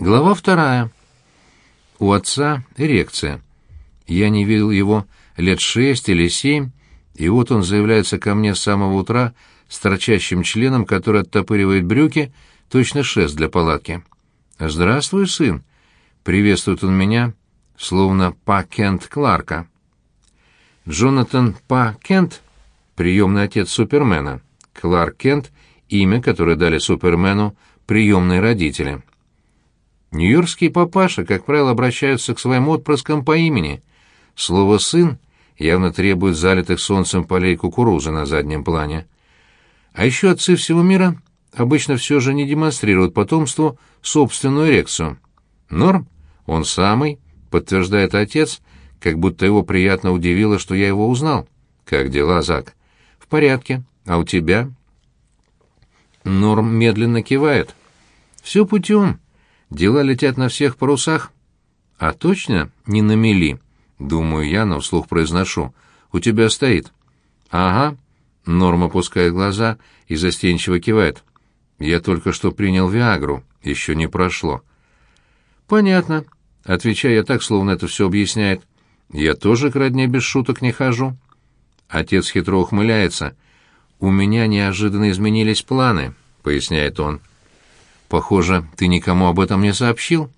Глава вторая. У отца эрекция. Я не видел его лет шесть или семь, и вот он заявляется ко мне с самого утра с торчащим членом, который оттопыривает брюки, точно шест для палатки. «Здравствуй, сын!» — приветствует он меня, словно Па Кент Кларка. Джонатан Па Кент — приемный отец Супермена. Кларк Кент — имя, которое дали Супермену приемные родители. Нью-Йоркские папаши, как правило, обращаются к своим отпрыскам по имени. Слово «сын» явно требует залитых солнцем полей кукурузы на заднем плане. А еще отцы всего мира обычно все же не демонстрируют потомству собственную эрекцию. Норм? Он самый, подтверждает отец, как будто его приятно удивило, что я его узнал. Как дела, Зак? В порядке. А у тебя? Норм медленно кивает. Все путем. Дела летят на всех парусах. А точно не на мели? Думаю я, но вслух произношу. У тебя стоит. Ага. Норм опускает глаза и застенчиво кивает. Я только что принял Виагру, еще не прошло. Понятно. Отвечаю я так, словно это все объясняет. Я тоже к родне без шуток не хожу. Отец хитро ухмыляется. У меня неожиданно изменились планы, поясняет он. Похоже, ты никому об этом не сообщил.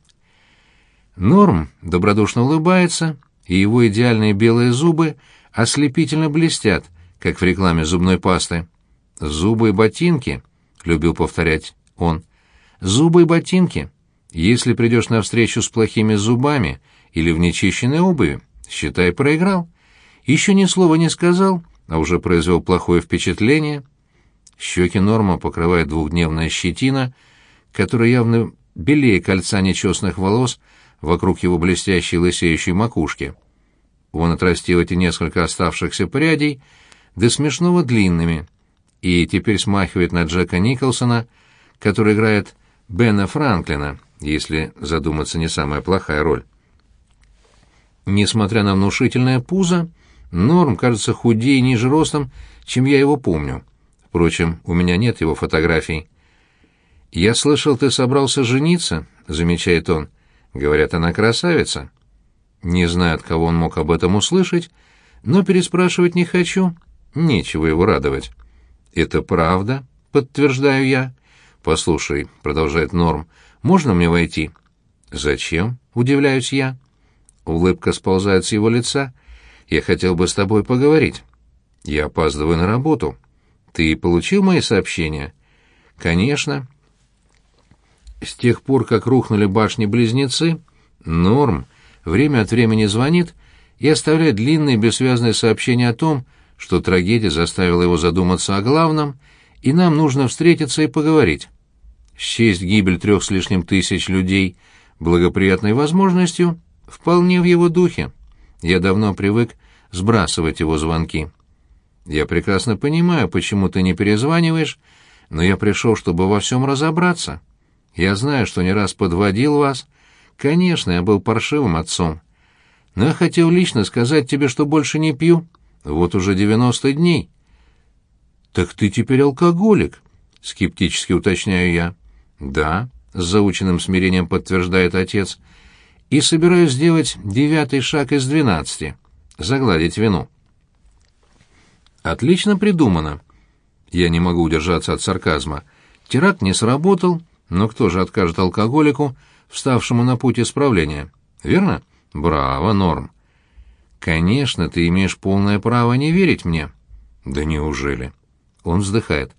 Норм добродушно улыбается, и его идеальные белые зубы ослепительно блестят, как в рекламе зубной пасты. «Зубы и ботинки», — любил повторять он. «Зубы и ботинки. Если придешь на встречу с плохими зубами или в нечищенной обуви, считай, проиграл. Еще ни слова не сказал, а уже произвел плохое впечатление». Щеки Норма покрывает двухдневная щетина, которая явно белее кольца нечестных волос вокруг его блестящей лысеющей макушки. Он отрастил эти несколько оставшихся прядей до смешного длинными, и теперь смахивает на Джека Николсона, который играет Бена Франклина, если задуматься не самая плохая роль. Несмотря на внушительное пузо, Норм кажется худее и ниже ростом, чем я его помню. Впрочем, у меня нет его фотографий. «Я слышал, ты собрался жениться», — замечает он. «Говорят, она красавица». Не знаю, от кого он мог об этом услышать, но переспрашивать не хочу. Нечего его радовать. «Это правда?» — подтверждаю я. «Послушай», — продолжает Норм, — «можно мне войти?» «Зачем?» — удивляюсь я. Улыбка сползает с его лица. «Я хотел бы с тобой поговорить. Я опаздываю на работу. Ты получил мои сообщения?» «Конечно». С тех пор, как рухнули башни-близнецы, Норм время от времени звонит и оставляет длинные бессвязные сообщения о том, что трагедия заставила его задуматься о главном, и нам нужно встретиться и поговорить. Счесть гибель трех с лишним тысяч людей благоприятной возможностью вполне в его духе. Я давно привык сбрасывать его звонки. Я прекрасно понимаю, почему ты не перезваниваешь, но я пришел, чтобы во всем разобраться. Я знаю, что не раз подводил вас. Конечно, я был паршивым отцом. Но я хотел лично сказать тебе, что больше не пью. Вот уже девяносто дней. Так ты теперь алкоголик, скептически уточняю я. Да, с заученным смирением подтверждает отец. И собираюсь сделать девятый шаг из двенадцати загладить вину. Отлично придумано. Я не могу удержаться от сарказма. Теракт не сработал, но кто же откажет алкоголику, вставшему на путь исправления? Верно? Браво, Норм. Конечно, ты имеешь полное право не верить мне. Да неужели? Он вздыхает.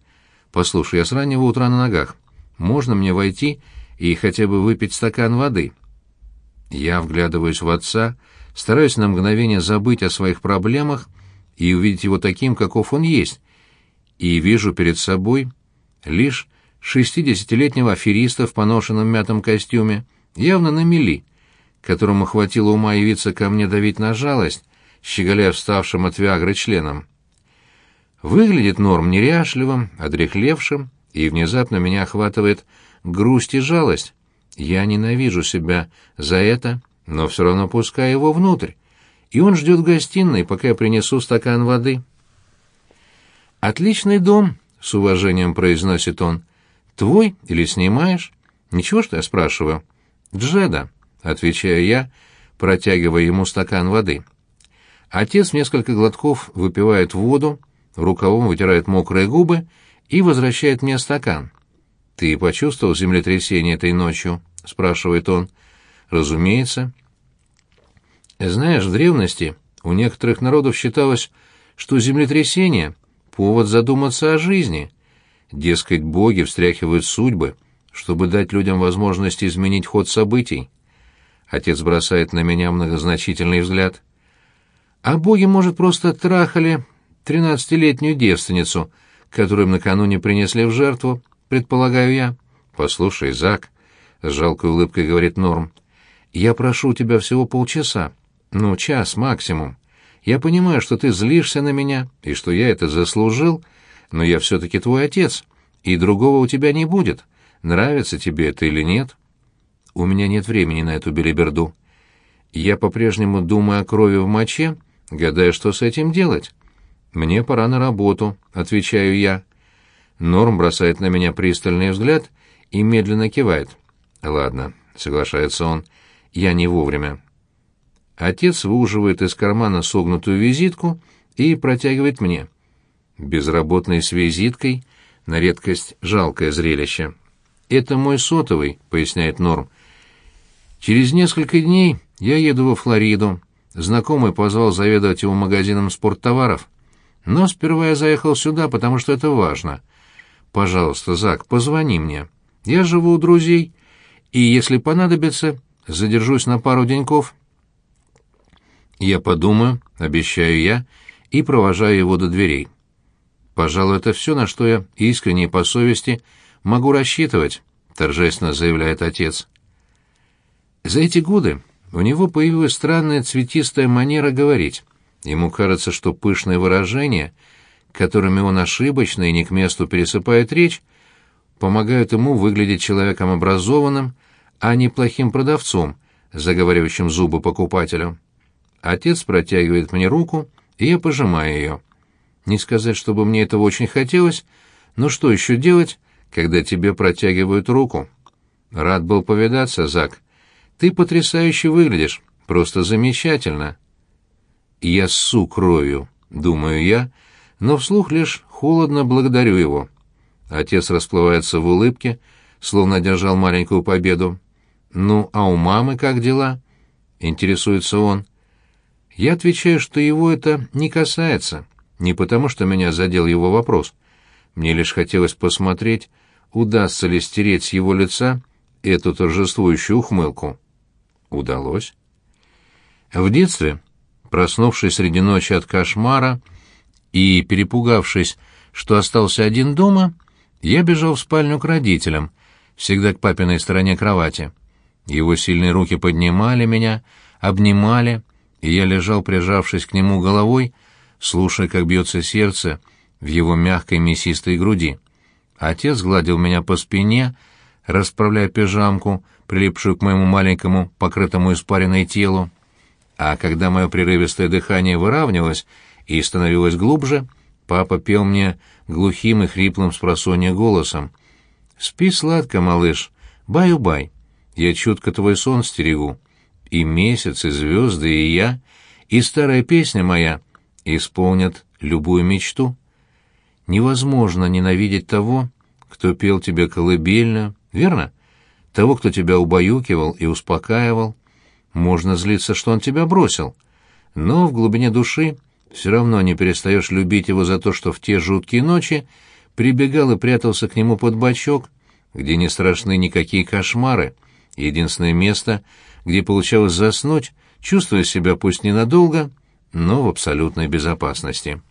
Послушай, я с раннего утра на ногах. Можно мне войти и хотя бы выпить стакан воды? Я вглядываюсь в отца, стараюсь на мгновение забыть о своих проблемах и увидеть его таким, каков он есть, и вижу перед собой лишь шестидесятилетнего афериста в поношенном мятом костюме, явно на мели, которому хватило ума явиться ко мне давить на жалость, щеголяя вставшим от Виагры членом. Выглядит Норм неряшливым, одрехлевшим, и внезапно меня охватывает грусть и жалость. Я ненавижу себя за это, но все равно пускаю его внутрь, и он ждет в гостиной, пока я принесу стакан воды. «Отличный дом», — с уважением произносит он. «Твой или снимаешь?» «Ничего, что я спрашиваю?» «Джеда», — отвечаю я, протягивая ему стакан воды. Отец несколько глотков выпивает воду, рукавом вытирает мокрые губы и возвращает мне стакан. «Ты почувствовал землетрясение этой ночью?» — спрашивает он. «Разумеется». Знаешь, в древности у некоторых народов считалось, что землетрясение — повод задуматься о жизни. Дескать, боги встряхивают судьбы, чтобы дать людям возможность изменить ход событий. Отец бросает на меня многозначительный взгляд. А боги, может, просто трахали тринадцатилетнюю девственницу, которую им накануне принесли в жертву, предполагаю я. «Послушай, Зак», — с жалкой улыбкой говорит Норм, — «я прошу тебя всего полчаса, ну, час максимум. Я понимаю, что ты злишься на меня, и что я это заслужил, но я все-таки твой отец, и другого у тебя не будет, нравится тебе это или нет. У меня нет времени на эту белиберду. Я по-прежнему думаю о крови в моче, гадая, что с этим делать. Мне пора на работу, отвечаю я. Норм бросает на меня пристальный взгляд и медленно кивает. Ладно, соглашается он, я не вовремя. Отец выуживает из кармана согнутую визитку и протягивает мне. Безработный с визиткой — на редкость жалкое зрелище. «Это мой сотовый», — поясняет Норм. «Через несколько дней я еду во Флориду. Знакомый позвал заведовать его магазином спорттоваров. Но сперва я заехал сюда, потому что это важно. Пожалуйста, Зак, позвони мне. Я живу у друзей, и, если понадобится, задержусь на пару деньков». Я подумаю, обещаю я, и провожаю его до дверей. Пожалуй, это все, на что я искренне и по совести могу рассчитывать, торжественно заявляет отец. За эти годы у него появилась странная цветистая манера говорить. Ему кажется, что пышные выражения, которыми он ошибочно и не к месту пересыпает речь, помогают ему выглядеть человеком образованным, а не плохим продавцом, заговаривающим зубы покупателю. Отец протягивает мне руку, и я пожимаю ее. Не сказать, чтобы мне этого очень хотелось, но что еще делать, когда тебе протягивают руку? Рад был повидаться, Зак. Ты потрясающе выглядишь, просто замечательно. Я ссу кровью, думаю я, но вслух лишь холодно благодарю его. Отец расплывается в улыбке, словно одержал маленькую победу. «Ну, а у мамы как дела?» — интересуется он. Я отвечаю, что его это не касается, не потому что меня задел его вопрос. Мне лишь хотелось посмотреть, удастся ли стереть с его лица эту торжествующую ухмылку. Удалось. В детстве, проснувшись среди ночи от кошмара и перепугавшись, что остался один дома, я бежал в спальню к родителям, всегда к папиной стороне кровати. Его сильные руки поднимали меня, обнимали, и я лежал, прижавшись к нему головой, слушая, как бьется сердце в его мягкой мясистой груди. Отец гладил меня по спине, расправляя пижамку, прилипшую к моему маленькому, покрытому испаренной телу. А когда мое прерывистое дыхание выравнивалось и становилось глубже, папа пел мне глухим и хриплым спросонья голосом. «Спи сладко, малыш, баю-бай, я чутко твой сон стерегу» и месяц, и звезды, и я, и старая песня моя исполнят любую мечту. Невозможно ненавидеть того, кто пел тебе колыбельно, верно? Того, кто тебя убаюкивал и успокаивал. Можно злиться, что он тебя бросил, но в глубине души все равно не перестаешь любить его за то, что в те жуткие ночи прибегал и прятался к нему под бочок, где не страшны никакие кошмары, единственное место — где получалось заснуть, чувствуя себя пусть ненадолго, но в абсолютной безопасности.